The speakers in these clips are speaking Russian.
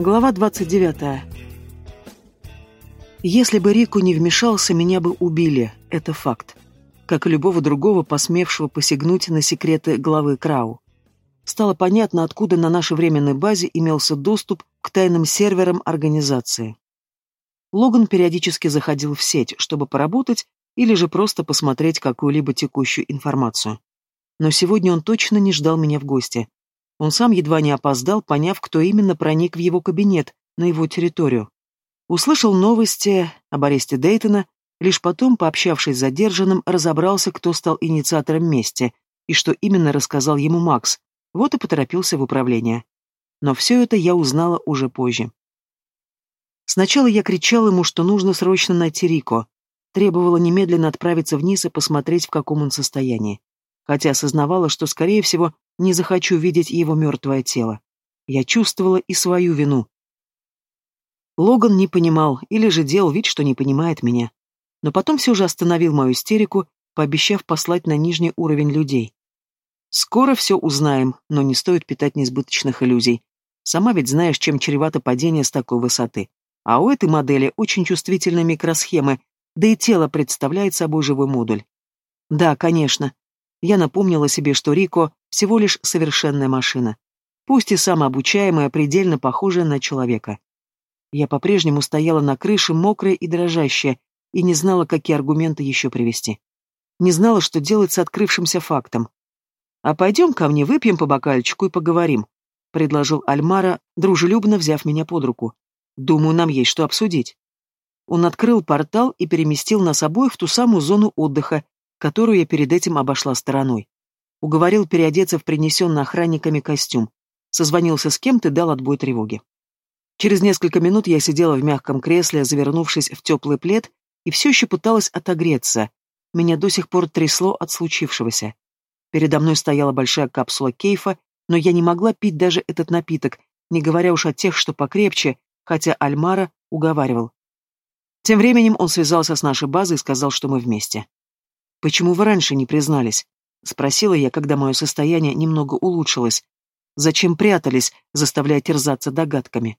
Глава 29. Если бы Рику не вмешался, меня бы убили, это факт. Как и любого другого, посмевшего посягнуть на секреты главы Крау. Стало понятно, откуда на нашей временной базе имелся доступ к тайным серверам организации. Логан периодически заходил в сеть, чтобы поработать или же просто посмотреть какую-либо текущую информацию. Но сегодня он точно не ждал меня в гости. Он сам едва не опоздал, поняв, кто именно проник в его кабинет, на его территорию. Услышал новости об аресте Дейтона, лишь потом, пообщавшись с задержанным, разобрался, кто стал инициатором мести и что именно рассказал ему Макс, вот и поторопился в управление. Но все это я узнала уже позже. Сначала я кричал ему, что нужно срочно найти Рико. Требовала немедленно отправиться вниз и посмотреть, в каком он состоянии. Хотя осознавала, что, скорее всего, не захочу видеть его мертвое тело. Я чувствовала и свою вину. Логан не понимал, или же делал вид, что не понимает меня. Но потом все же остановил мою истерику, пообещав послать на нижний уровень людей. Скоро все узнаем, но не стоит питать несбыточных иллюзий. Сама ведь знаешь, чем чревато падение с такой высоты. А у этой модели очень чувствительные микросхемы, да и тело представляет собой живой модуль. Да, конечно, я напомнила себе, что Рико всего лишь совершенная машина, пусть и самообучаемая, предельно похожая на человека. Я по-прежнему стояла на крыше, мокрая и дрожащая, и не знала, какие аргументы еще привести. Не знала, что делать с открывшимся фактом. «А пойдем ко мне, выпьем по бокальчику и поговорим», — предложил Альмара, дружелюбно взяв меня под руку. «Думаю, нам есть что обсудить». Он открыл портал и переместил нас обоих в ту самую зону отдыха, которую я перед этим обошла стороной. Уговорил переодеться в принесенный охранниками костюм. Созвонился с кем-то и дал отбой тревоги. Через несколько минут я сидела в мягком кресле, завернувшись в теплый плед, и все еще пыталась отогреться. Меня до сих пор трясло от случившегося. Передо мной стояла большая капсула кейфа, но я не могла пить даже этот напиток, не говоря уж о тех, что покрепче, хотя Альмара уговаривал. Тем временем он связался с нашей базой и сказал, что мы вместе. «Почему вы раньше не признались?» — спросила я, когда мое состояние немного улучшилось. «Зачем прятались, заставляя терзаться догадками?»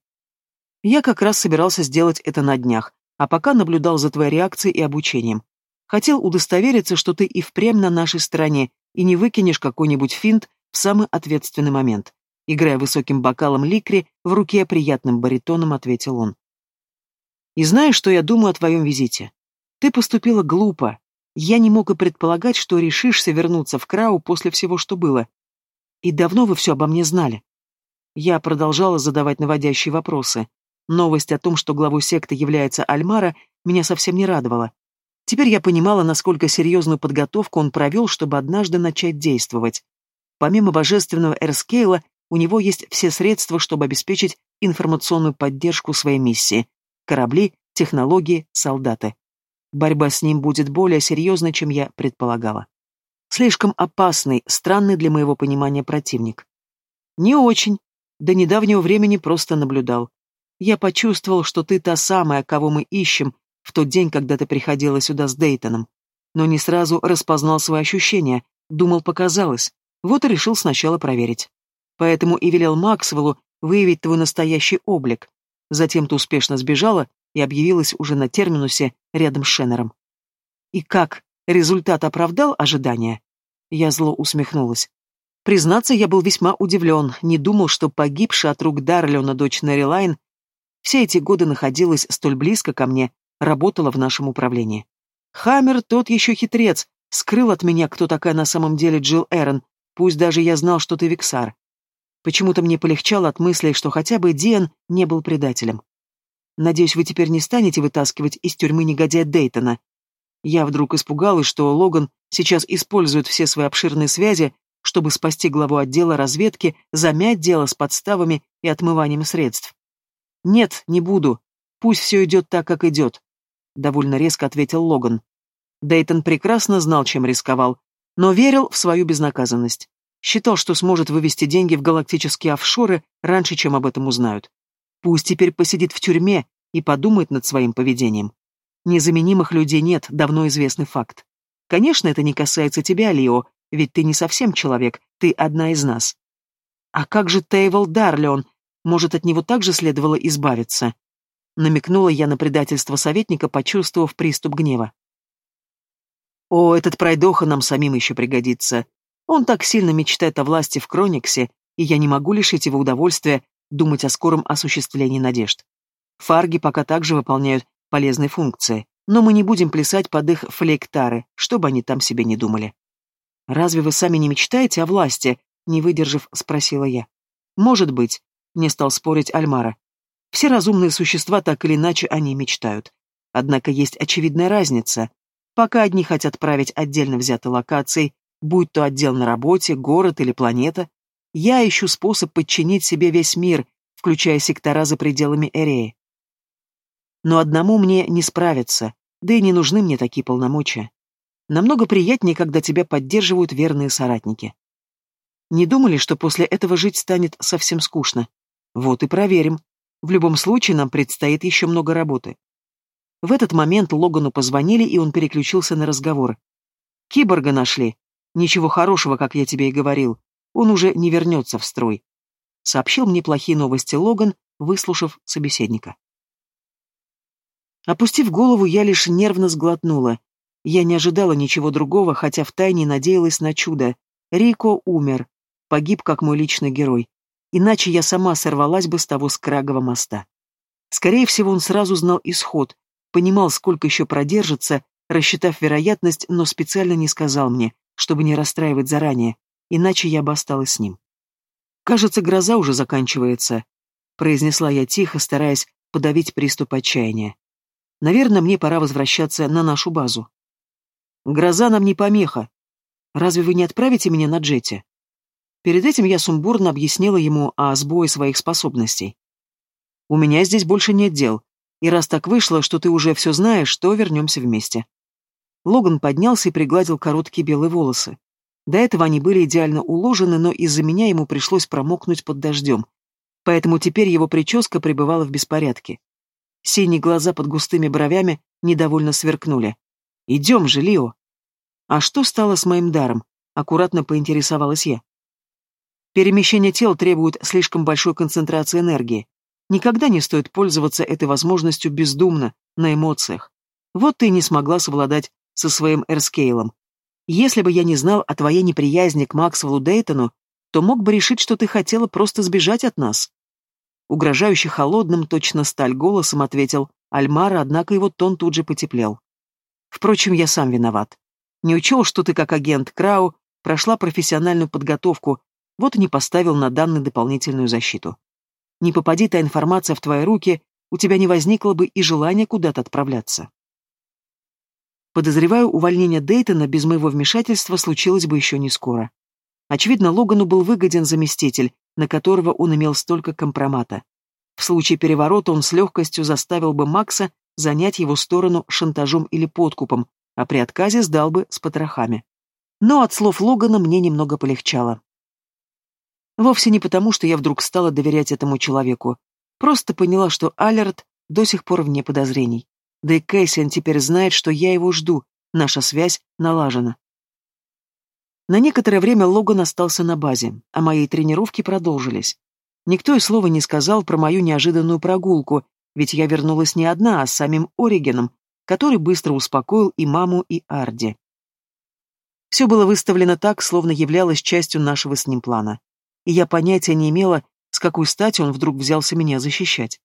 «Я как раз собирался сделать это на днях, а пока наблюдал за твоей реакцией и обучением. Хотел удостовериться, что ты и впрямь на нашей стороне, и не выкинешь какой-нибудь финт в самый ответственный момент». Играя высоким бокалом ликри, в руке приятным баритоном ответил он. «И знаешь, что я думаю о твоем визите? Ты поступила глупо, я не мог и предполагать, что решишься вернуться в Крау после всего, что было. И давно вы все обо мне знали. Я продолжала задавать наводящие вопросы. Новость о том, что главой секты является Альмара, меня совсем не радовала. Теперь я понимала, насколько серьезную подготовку он провел, чтобы однажды начать действовать. Помимо божественного Эрскейла, у него есть все средства, чтобы обеспечить информационную поддержку своей миссии. Корабли, технологии, солдаты. Борьба с ним будет более серьезной, чем я предполагала. Слишком опасный, странный для моего понимания противник. Не очень. До недавнего времени просто наблюдал. Я почувствовал, что ты та самая, кого мы ищем, в тот день, когда ты приходила сюда с Дейтоном. Но не сразу распознал свои ощущения, думал, показалось. Вот и решил сначала проверить. Поэтому и велел Максвеллу выявить твой настоящий облик. Затем ты успешно сбежала и объявилась уже на терминусе рядом с Шеннером. И как? Результат оправдал ожидания? Я зло усмехнулась. Признаться, я был весьма удивлен, не думал, что погибшая от рук Дарлиона дочь Нерилайн все эти годы находилась столь близко ко мне, работала в нашем управлении. Хаммер тот еще хитрец, скрыл от меня, кто такая на самом деле Джилл Эрон, пусть даже я знал, что ты Виксар. Почему-то мне полегчало от мысли, что хотя бы Диан не был предателем. Надеюсь, вы теперь не станете вытаскивать из тюрьмы негодяя Дейтона. Я вдруг испугалась, что Логан сейчас использует все свои обширные связи, чтобы спасти главу отдела разведки, замять дело с подставами и отмыванием средств. «Нет, не буду. Пусть все идет так, как идет», — довольно резко ответил Логан. Дейтон прекрасно знал, чем рисковал, но верил в свою безнаказанность. Считал, что сможет вывести деньги в галактические офшоры раньше, чем об этом узнают. Пусть теперь посидит в тюрьме и подумает над своим поведением. Незаменимых людей нет, давно известный факт. Конечно, это не касается тебя, Лио, ведь ты не совсем человек, ты одна из нас. А как же Тейвел Дарлион? Может, от него также следовало избавиться? Намекнула я на предательство советника, почувствовав приступ гнева. О, этот пройдоха нам самим еще пригодится. Он так сильно мечтает о власти в Крониксе, и я не могу лишить его удовольствия думать о скором осуществлении надежд. Фарги пока также выполняют полезные функции, но мы не будем плясать под их флейктары, чтобы они там себе не думали. «Разве вы сами не мечтаете о власти?» — не выдержав, спросила я. «Может быть», — не стал спорить Альмара. «Все разумные существа так или иначе о ней мечтают. Однако есть очевидная разница. Пока одни хотят править отдельно взятой локацией, будь то отдел на работе, город или планета, я ищу способ подчинить себе весь мир, включая сектора за пределами Эреи. Но одному мне не справиться, да и не нужны мне такие полномочия. Намного приятнее, когда тебя поддерживают верные соратники. Не думали, что после этого жить станет совсем скучно? Вот и проверим. В любом случае нам предстоит еще много работы. В этот момент Логану позвонили, и он переключился на разговор. «Киборга нашли. Ничего хорошего, как я тебе и говорил. Он уже не вернется в строй», — сообщил мне плохие новости Логан, выслушав собеседника. Опустив голову, я лишь нервно сглотнула. Я не ожидала ничего другого, хотя втайне надеялась на чудо. Рико умер. Погиб, как мой личный герой. Иначе я сама сорвалась бы с того скрагового моста. Скорее всего, он сразу знал исход, Понимал, сколько еще продержится, рассчитав вероятность, но специально не сказал мне, чтобы не расстраивать заранее, иначе я бы осталась с ним. «Кажется, гроза уже заканчивается», — произнесла я тихо, стараясь подавить приступ отчаяния. «Наверное, мне пора возвращаться на нашу базу». «Гроза нам не помеха. Разве вы не отправите меня на джете?» Перед этим я сумбурно объяснила ему о сбое своих способностей. «У меня здесь больше нет дел, и раз так вышло, что ты уже все знаешь, то вернемся вместе. Логан поднялся и пригладил короткие белые волосы. До этого они были идеально уложены, но из-за меня ему пришлось промокнуть под дождем. Поэтому теперь его прическа пребывала в беспорядке. Синие глаза под густыми бровями недовольно сверкнули. «Идем же, Лио!» «А что стало с моим даром?» — аккуратно поинтересовалась я. Перемещение тел требует слишком большой концентрации энергии. Никогда не стоит пользоваться этой возможностью бездумно, на эмоциях. Вот ты не смогла совладать со своим Эрскейлом. Если бы я не знал о твоей неприязни к Максвеллу Дейтону, то мог бы решить, что ты хотела просто сбежать от нас. Угрожающе холодным, точно сталь голосом ответил Альмара, однако его тон тут же потеплел. Впрочем, я сам виноват. Не учел, что ты, как агент Крау, прошла профессиональную подготовку, вот и не поставил на данный дополнительную защиту. Не попади та информация в твои руки, у тебя не возникло бы и желания куда-то отправляться. Подозреваю, увольнение Дейтона без моего вмешательства случилось бы еще не скоро. Очевидно, Логану был выгоден заместитель, на которого он имел столько компромата. В случае переворота он с легкостью заставил бы Макса занять его сторону шантажом или подкупом, а при отказе сдал бы с потрохами. Но от слов Логана мне немного полегчало. Вовсе не потому, что я вдруг стала доверять этому человеку. Просто поняла, что Алерт до сих пор вне подозрений. Да и Кэссиан теперь знает, что я его жду, наша связь налажена. На некоторое время Логан остался на базе, а мои тренировки продолжились. Никто и слова не сказал про мою неожиданную прогулку, ведь я вернулась не одна, а с самим Оригеном, который быстро успокоил и маму, и Арди. Все было выставлено так, словно являлось частью нашего с ним плана и я понятия не имела, с какой стати он вдруг взялся меня защищать.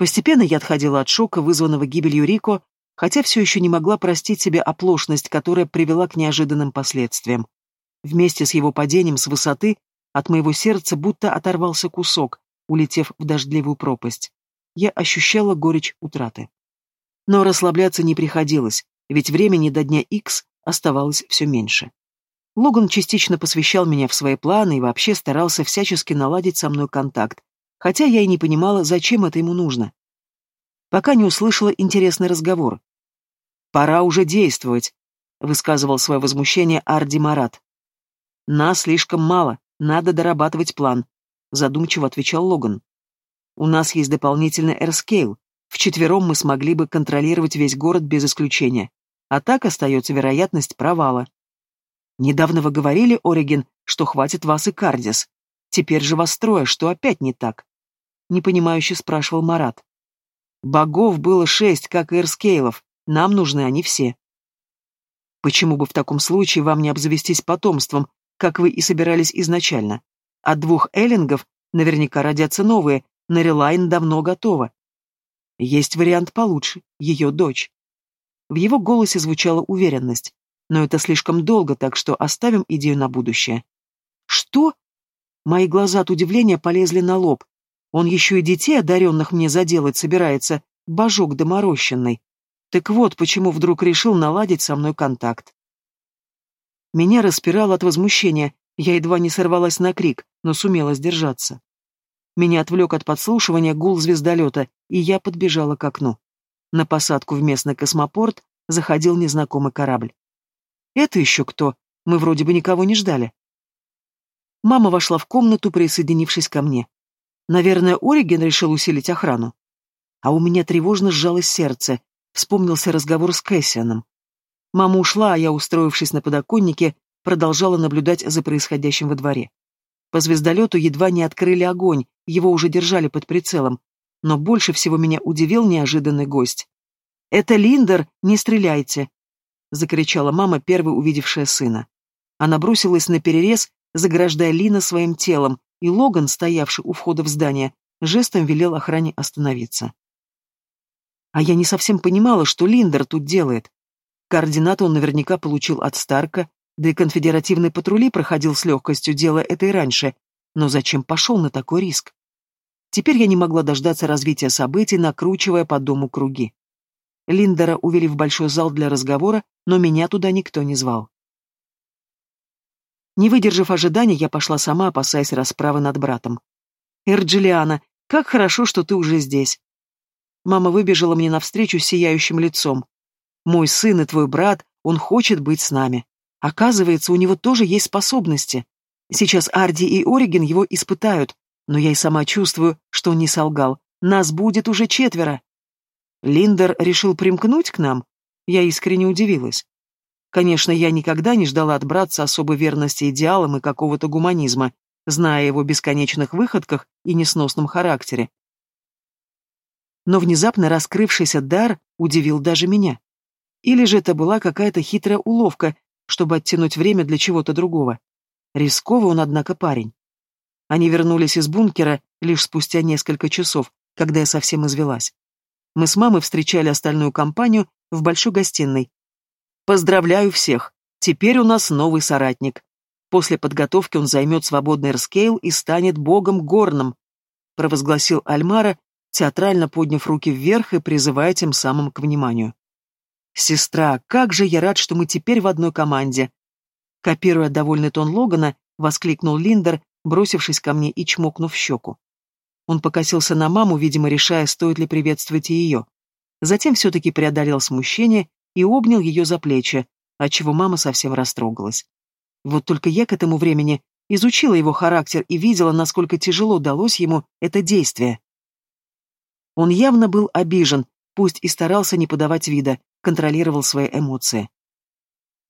Постепенно я отходила от шока, вызванного гибелью Рико, хотя все еще не могла простить себе оплошность, которая привела к неожиданным последствиям. Вместе с его падением с высоты от моего сердца будто оторвался кусок, улетев в дождливую пропасть. Я ощущала горечь утраты. Но расслабляться не приходилось, ведь времени до дня Икс оставалось все меньше. Логан частично посвящал меня в свои планы и вообще старался всячески наладить со мной контакт, хотя я и не понимала, зачем это ему нужно. Пока не услышала интересный разговор. «Пора уже действовать», — высказывал свое возмущение Арди Марат. «Нас слишком мало, надо дорабатывать план», — задумчиво отвечал Логан. «У нас есть дополнительный эрскейл. Вчетвером мы смогли бы контролировать весь город без исключения. А так остается вероятность провала». Недавно вы говорили, Ориген, что хватит вас и Кардис. Теперь же вас трое, что опять не так? Непонимающе спрашивал Марат. Богов было шесть, как и Эрскейлов. Нам нужны они все. Почему бы в таком случае вам не обзавестись потомством, как вы и собирались изначально? От двух эллингов наверняка родятся новые, Нарилайн давно готова. Есть вариант получше, ее дочь. В его голосе звучала уверенность. Но это слишком долго, так что оставим идею на будущее. Что? Мои глаза от удивления полезли на лоб. Он еще и детей одаренных мне заделать собирается, божок доморощенный. Так вот, почему вдруг решил наладить со мной контакт. Меня распирало от возмущения, я едва не сорвалась на крик, но сумела сдержаться. Меня отвлек от подслушивания гул звездолета, и я подбежала к окну. На посадку в местный космопорт заходил незнакомый корабль. «Это еще кто? Мы вроде бы никого не ждали». Мама вошла в комнату, присоединившись ко мне. Наверное, Ориген решил усилить охрану. А у меня тревожно сжалось сердце, Вспомнился разговор с Кэссианом. Мама ушла, а я, устроившись на подоконнике, продолжала наблюдать за происходящим во дворе. По звездолету едва не открыли огонь, его уже держали под прицелом. Но больше всего меня удивил неожиданный гость. «Это Линдер, не стреляйте!» — закричала мама, первой увидевшая сына. Она бросилась на перерез, заграждая Лина своим телом, и Логан, стоявший у входа в здание, жестом велел охране остановиться. А я не совсем понимала, что Линдер тут делает. Координаты он наверняка получил от Старка, да и конфедеративный патрули проходил с легкостью, делая это и раньше. Но зачем пошел на такой риск? Теперь я не могла дождаться развития событий, накручивая по дому круги. Линдера увели в большой зал для разговора, но меня туда никто не звал. Не выдержав ожидания, я пошла сама, опасаясь расправы над братом. «Эрджилиана, как хорошо, что ты уже здесь. Мама выбежала мне навстречу сияющим лицом. «Мой сын и твой брат, он хочет быть с нами. Оказывается, у него тоже есть способности. Сейчас Арди и Ориген его испытают, но я и сама чувствую, что он не солгал. Нас будет уже четверо». Линдер решил примкнуть к нам? Я искренне удивилась. Конечно, я никогда не ждала от братца особой верности идеалам и какого-то гуманизма, зная его бесконечных выходках и несносном характере но внезапно раскрывшийся дар удивил даже меня. Или же это была какая-то хитрая уловка, чтобы оттянуть время для чего-то другого. Рисковый он, однако, парень. Они вернулись из бункера лишь спустя несколько часов, когда я совсем извелась. Мы с мамой встречали остальную компанию в большой гостиной. «Поздравляю всех! Теперь у нас новый соратник. После подготовки он займет свободный Эрскейл и станет богом горным», провозгласил Альмара, театрально подняв руки вверх и призывая тем самым к вниманию. «Сестра, как же я рад, что мы теперь в одной команде!» Копируя довольный тон Логана, воскликнул Линдер, бросившись ко мне и чмокнув щеку. Он покосился на маму, видимо, решая, стоит ли приветствовать ее. Затем все-таки преодолел смущение и обнял ее за плечи, отчего мама совсем растрогалась. Вот только я к этому времени изучила его характер и видела, насколько тяжело далось ему это действие. Он явно был обижен, пусть и старался не подавать вида, контролировал свои эмоции.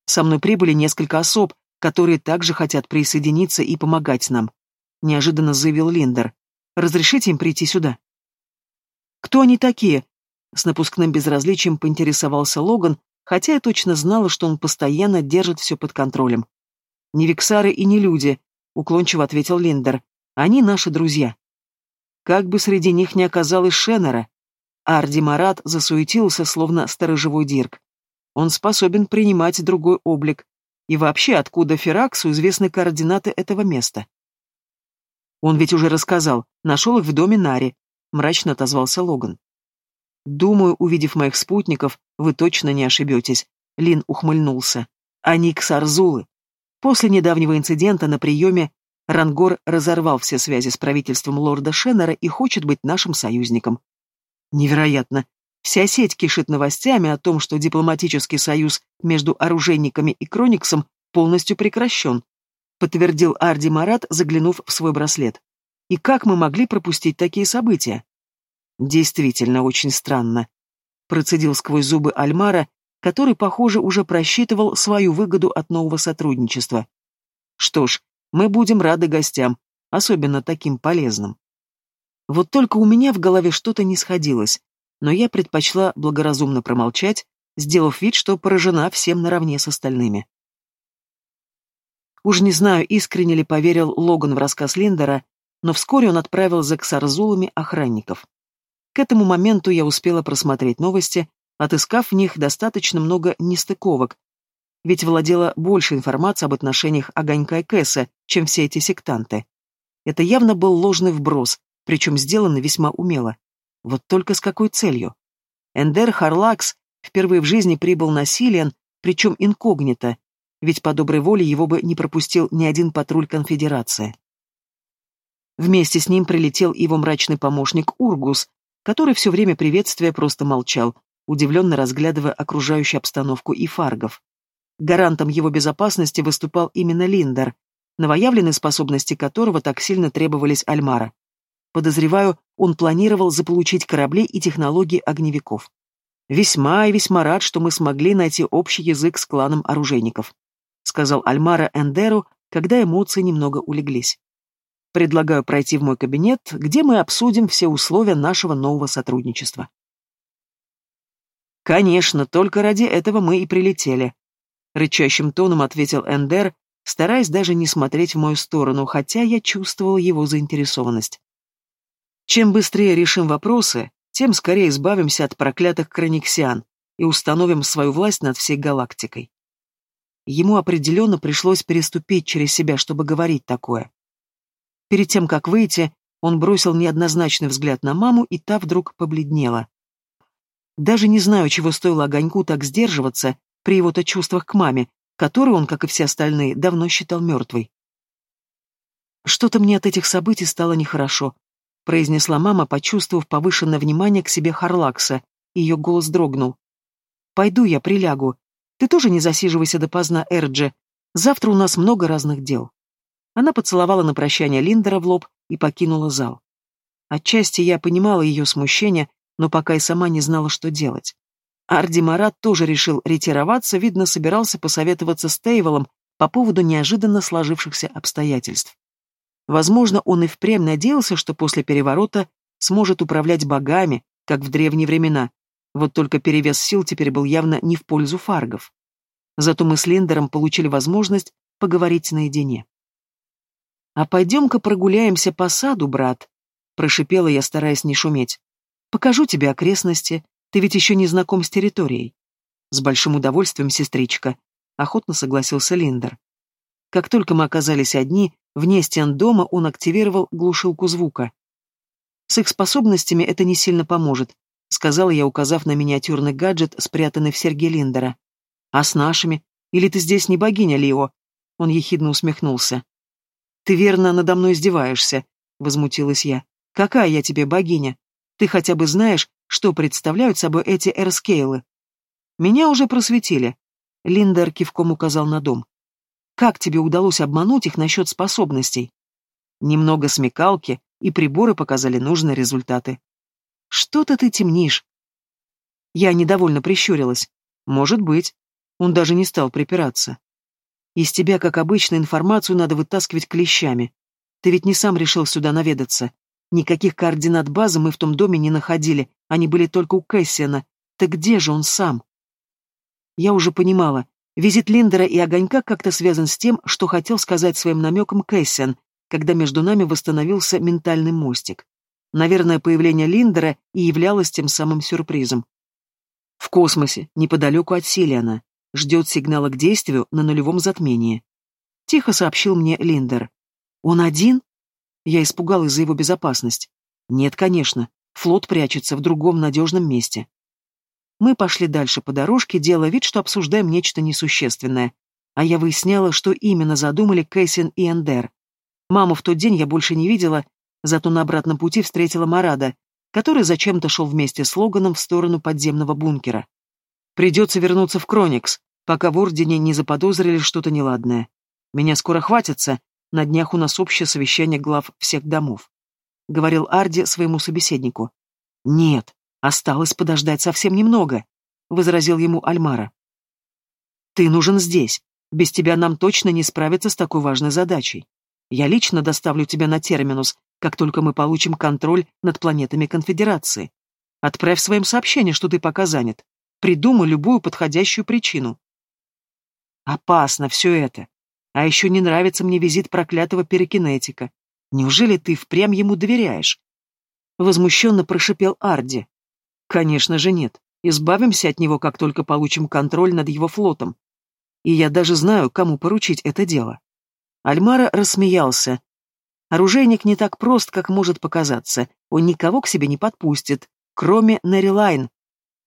Со мной прибыли несколько особ, которые также хотят присоединиться и помогать нам, неожиданно заявил Линдер. Разрешите им прийти сюда. Кто они такие? С напускным безразличием поинтересовался Логан, хотя я точно знала, что он постоянно держит все под контролем. «Не виксары и не люди», — уклончиво ответил Линдер. «Они наши друзья». Как бы среди них не оказалось Шеннера. Арди Марат засуетился, словно сторожевой дирк. Он способен принимать другой облик. И вообще, откуда Фераксу известны координаты этого места? Он ведь уже рассказал, нашел их в доме Нари, мрачно отозвался Логан. Думаю, увидев моих спутников, вы точно не ошибетесь. Лин ухмыльнулся. Они ксарзулы. После недавнего инцидента на приеме Рангор разорвал все связи с правительством лорда Шеннера и хочет быть нашим союзником. Невероятно. Вся сеть кишит новостями о том, что дипломатический союз между оружейниками и Крониксом полностью прекращен, подтвердил Арди Марат, заглянув в свой браслет. И как мы могли пропустить такие события? Действительно, очень странно. Процедил сквозь зубы Альмара, который, похоже, уже просчитывал свою выгоду от нового сотрудничества. Что ж, мы будем рады гостям. особенно таким полезным. Вот только у меня в голове что-то не сходилось, но я предпочла благоразумно промолчать, сделав вид, что поражена всем наравне с остальными. Уж не знаю, искренне ли поверил Логан в рассказ Линдера, но вскоре он отправил за ксарзулами охранников. К этому моменту я успела просмотреть новости, отыскав в них достаточно много нестыковок, ведь владела больше информацией об отношениях Огонька и Кэса, чем все эти сектанты. Это явно был ложный вброс, причем сделанный весьма умело. Вот только с какой целью? Эндер Харлакс впервые в жизни прибыл на Силиан, причем инкогнито, ведь по доброй воле его бы не пропустил ни один патруль конфедерации. Вместе с ним прилетел его мрачный помощник Ургус, который все время приветствия просто молчал, удивленно разглядывая окружающую обстановку и фаргов. Гарантом его безопасности выступал именно Линдер, новоявленные способности которого так сильно требовались Альмара. Подозреваю, он планировал заполучить корабли и технологии огневиков. Весьма и весьма рад, что мы смогли найти общий язык с кланом оружейников, сказал Альмара Эндеру, когда эмоции немного улеглись. Предлагаю пройти в мой кабинет, где мы обсудим все условия нашего нового сотрудничества. Конечно, только ради этого мы и прилетели, рычащим тоном ответил Эндер, стараясь даже не смотреть в мою сторону, хотя я чувствовал его заинтересованность. Чем быстрее решим вопросы, тем скорее избавимся от проклятых краниксиан и установим свою власть над всей галактикой. Ему определенно пришлось переступить через себя, чтобы говорить такое. Перед тем, как выйти, он бросил неоднозначный взгляд на маму, и та вдруг побледнела. Даже не знаю, чего стоило огоньку так сдерживаться при его-то чувствах к маме, которую он, как и все остальные, давно считал мертвой. Что-то мне от этих событий стало нехорошо, произнесла мама, почувствовав повышенное внимание к себе Харлакса, и ее голос дрогнул. «Пойду я, прилягу. Ты тоже не засиживайся допоздна, Эрджи. Завтра у нас много разных дел». Она поцеловала на прощание Линдера в лоб и покинула зал. Отчасти я понимала ее смущение, но пока и сама не знала, что делать. Арди Марат тоже решил ретироваться, видно, собирался посоветоваться с Тейволом по поводу неожиданно сложившихся обстоятельств. Возможно, он и впрямь надеялся, что после переворота сможет управлять богами, как в древние времена. Вот только перевес сил теперь был явно не в пользу фаргов. Зато мы с Линдером получили возможность поговорить наедине. «А пойдем-ка прогуляемся по саду, брат», — прошипела я, стараясь не шуметь. «Покажу тебе окрестности, ты ведь еще не знаком с территорией». «С большим удовольствием, сестричка», — охотно согласился Линдер. Как только мы оказались одни, Вне стен дома он активировал глушилку звука. «С их способностями это не сильно поможет», — сказал я, указав на миниатюрный гаджет, спрятанный в серьге Линдера. «А с нашими? Или ты здесь не богиня, Лио?» Он ехидно усмехнулся. «Ты верно надо мной издеваешься», — возмутилась я. «Какая я тебе богиня? Ты хотя бы знаешь, что представляют собой эти эрскейлы?» «Меня уже просветили», — Линдер кивком указал на дом. Как тебе удалось обмануть их насчет способностей? Немного смекалки, и приборы показали нужные результаты. Что-то ты темнишь. Я недовольно прищурилась. Может быть. Он даже не стал припираться. Из тебя, как обычно, информацию надо вытаскивать клещами. Ты ведь не сам решил сюда наведаться. Никаких координат базы мы в том доме не находили, они были только у Кэссиана. Так где же он сам? Я уже понимала, Визит Линдера и Огонька как-то связан с тем, что хотел сказать своим намеком Кэссиан, когда между нами восстановился ментальный мостик. Наверное, появление Линдера и являлось тем самым сюрпризом. В космосе, неподалеку от Силиана, ждет сигнала к действию на нулевом затмении. Тихо сообщил мне Линдер. Он один? Я испугалась за его безопасность. Нет, конечно, флот прячется в другом надежном месте. Мы пошли дальше по дорожке, делая вид, что обсуждаем нечто несущественное. А я выясняла, что именно задумали Кэссин и Эндер. Маму в тот день я больше не видела, зато на обратном пути встретила Марада, который зачем-то шел вместе с Логаном в сторону подземного бункера. Придется вернуться в Кроникс, пока в Ордене не заподозрили что-то неладное. Меня скоро хватится, на днях у нас общее совещание глав всех домов. Говорил Арди своему собеседнику. Нет, Осталось подождать совсем немного, возразил ему Альмара. Ты нужен здесь. Без тебя нам точно не справиться с такой важной задачей. Я лично доставлю тебя на терминус, как только мы получим контроль над планетами Конфедерации. Отправь своим сообщение, что ты пока занят. Придумай любую подходящую причину. Опасно все это. А еще не нравится мне визит проклятого перекинетика. Неужели ты впрямь ему доверяешь? Возмущенно прошипел Арди. Конечно же нет. Избавимся от него, как только получим контроль над его флотом. И я даже знаю, кому поручить это дело. Альмара рассмеялся. Оружейник не так прост, как может показаться. Он никого к себе не подпустит, кроме Нерилайн.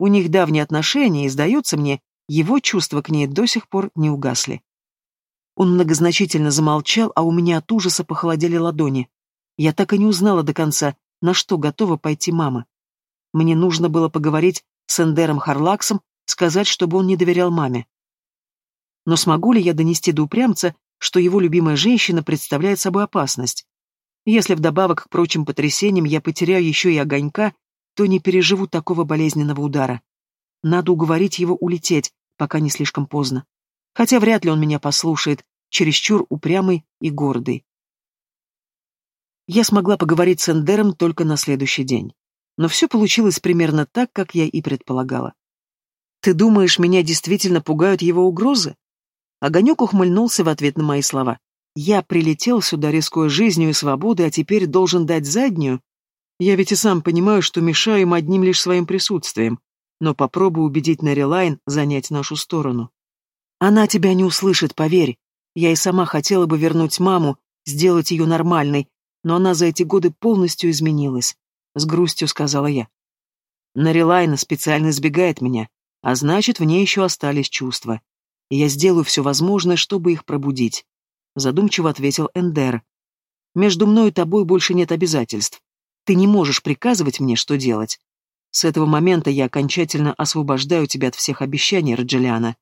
У них давние отношения, и, сдается мне, его чувства к ней до сих пор не угасли. Он многозначительно замолчал, а у меня от ужаса похолодели ладони. Я так и не узнала до конца, на что готова пойти мама. Мне нужно было поговорить с Эндером Харлаксом, сказать, чтобы он не доверял маме. Но смогу ли я донести до упрямца, что его любимая женщина представляет собой опасность? Если вдобавок к прочим потрясениям я потеряю еще и огонька, то не переживу такого болезненного удара. Надо уговорить его улететь, пока не слишком поздно хотя вряд ли он меня послушает, чересчур упрямый и гордый. Я смогла поговорить с Эндером только на следующий день. Но все получилось примерно так, как я и предполагала. «Ты думаешь, меня действительно пугают его угрозы?» Огонек ухмыльнулся в ответ на мои слова. «Я прилетел сюда, рискуя жизнью и свободой, а теперь должен дать заднюю? Я ведь и сам понимаю, что мешаю им одним лишь своим присутствием, но попробую убедить Нарилайн занять нашу сторону». Она тебя не услышит, поверь. Я и сама хотела бы вернуть маму, сделать ее нормальной, но она за эти годы полностью изменилась. С грустью сказала я. Нарилайна специально избегает меня, а значит, в ней еще остались чувства. Я сделаю все возможное, чтобы их пробудить. Задумчиво ответил Эндер. Между мной и тобой больше нет обязательств. Ты не можешь приказывать мне, что делать. С этого момента я окончательно освобождаю тебя от всех обещаний, Раджелиана.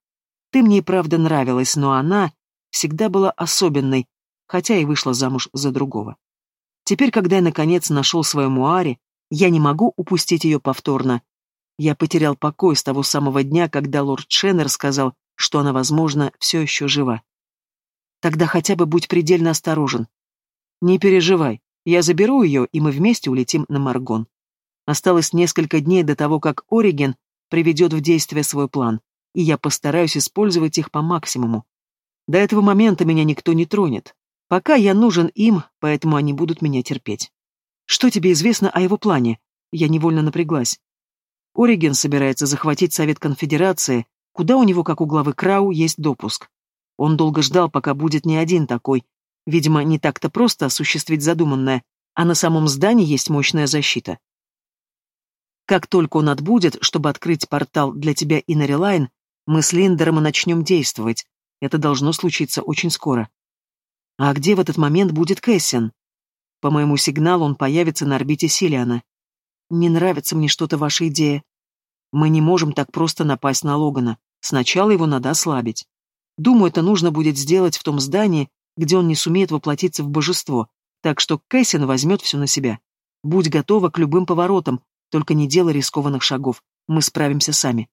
Ты мне и правда нравилась, но она всегда была особенной, хотя и вышла замуж за другого. Теперь, когда я наконец нашел свою Муари, я не могу упустить ее повторно. Я потерял покой с того самого дня, когда лорд Шеннер сказал, что она, возможно, все еще жива. Тогда хотя бы будь предельно осторожен. Не переживай, я заберу ее, и мы вместе улетим на Маргон. Осталось несколько дней до того, как Ориген приведет в действие свой план и я постараюсь использовать их по максимуму. До этого момента меня никто не тронет. Пока я нужен им, поэтому они будут меня терпеть. Что тебе известно о его плане? Я невольно напряглась. Ориген собирается захватить Совет Конфедерации, куда у него, как у главы Крау, есть допуск. Он долго ждал, пока будет не один такой. Видимо, не так-то просто осуществить задуманное, а на самом здании есть мощная защита. Как только он отбудет, чтобы открыть портал для тебя и Нарилайн, мы с Линдером и начнем действовать. Это должно случиться очень скоро. А где в этот момент будет Кэссин? По моему сигналу он появится на орбите Силиана. Не нравится мне что-то ваша идея. Мы не можем так просто напасть на Логана. Сначала его надо ослабить. Думаю, это нужно будет сделать в том здании, где он не сумеет воплотиться в божество, так что Кэссин возьмет все на себя. Будь готова к любым поворотам, только не делай рискованных шагов. Мы справимся сами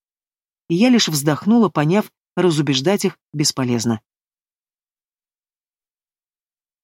и я лишь вздохнула, поняв, разубеждать их бесполезно.